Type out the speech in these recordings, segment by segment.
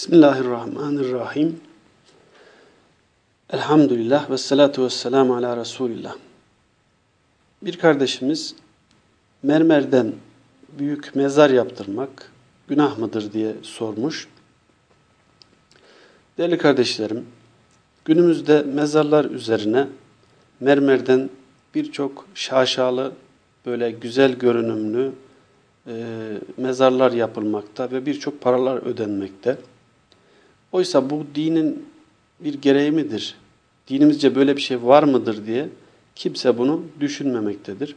Bismillahirrahmanirrahim. Elhamdülillah ve salatu ve selamu ala Resulillah. Bir kardeşimiz mermerden büyük mezar yaptırmak günah mıdır diye sormuş. Değerli kardeşlerim, günümüzde mezarlar üzerine mermerden birçok şaşalı, böyle güzel görünümlü e, mezarlar yapılmakta ve birçok paralar ödenmekte. Oysa bu dinin bir gereği midir? Dinimizce böyle bir şey var mıdır diye kimse bunu düşünmemektedir.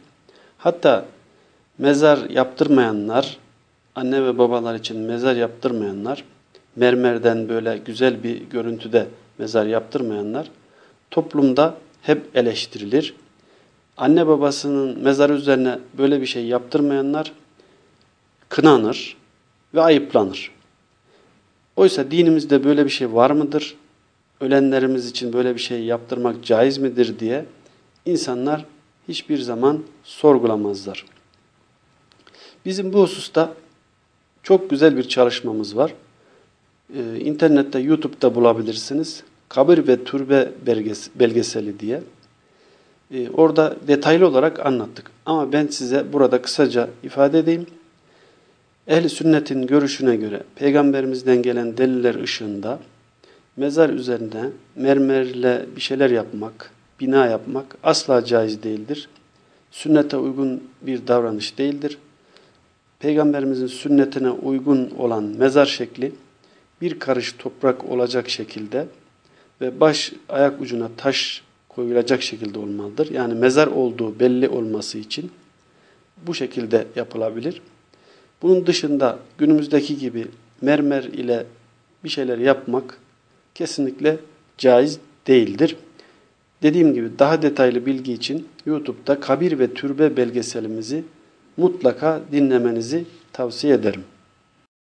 Hatta mezar yaptırmayanlar, anne ve babalar için mezar yaptırmayanlar, mermerden böyle güzel bir görüntüde mezar yaptırmayanlar toplumda hep eleştirilir. Anne babasının mezarı üzerine böyle bir şey yaptırmayanlar kınanır ve ayıplanır. Oysa dinimizde böyle bir şey var mıdır? Ölenlerimiz için böyle bir şey yaptırmak caiz midir diye insanlar hiçbir zaman sorgulamazlar. Bizim bu hususta çok güzel bir çalışmamız var. Ee, internette, YouTube'da bulabilirsiniz. Kabir ve Türbe belgeseli diye. Ee, orada detaylı olarak anlattık. Ama ben size burada kısaca ifade edeyim. Ehli sünnetin görüşüne göre peygamberimizden gelen deliller ışığında mezar üzerinde mermerle bir şeyler yapmak, bina yapmak asla caiz değildir. Sünnete uygun bir davranış değildir. Peygamberimizin sünnetine uygun olan mezar şekli bir karış toprak olacak şekilde ve baş ayak ucuna taş koyulacak şekilde olmalıdır. Yani mezar olduğu belli olması için bu şekilde yapılabilir. Bunun dışında günümüzdeki gibi mermer ile bir şeyler yapmak kesinlikle caiz değildir. Dediğim gibi daha detaylı bilgi için YouTube'da kabir ve türbe belgeselimizi mutlaka dinlemenizi tavsiye ederim.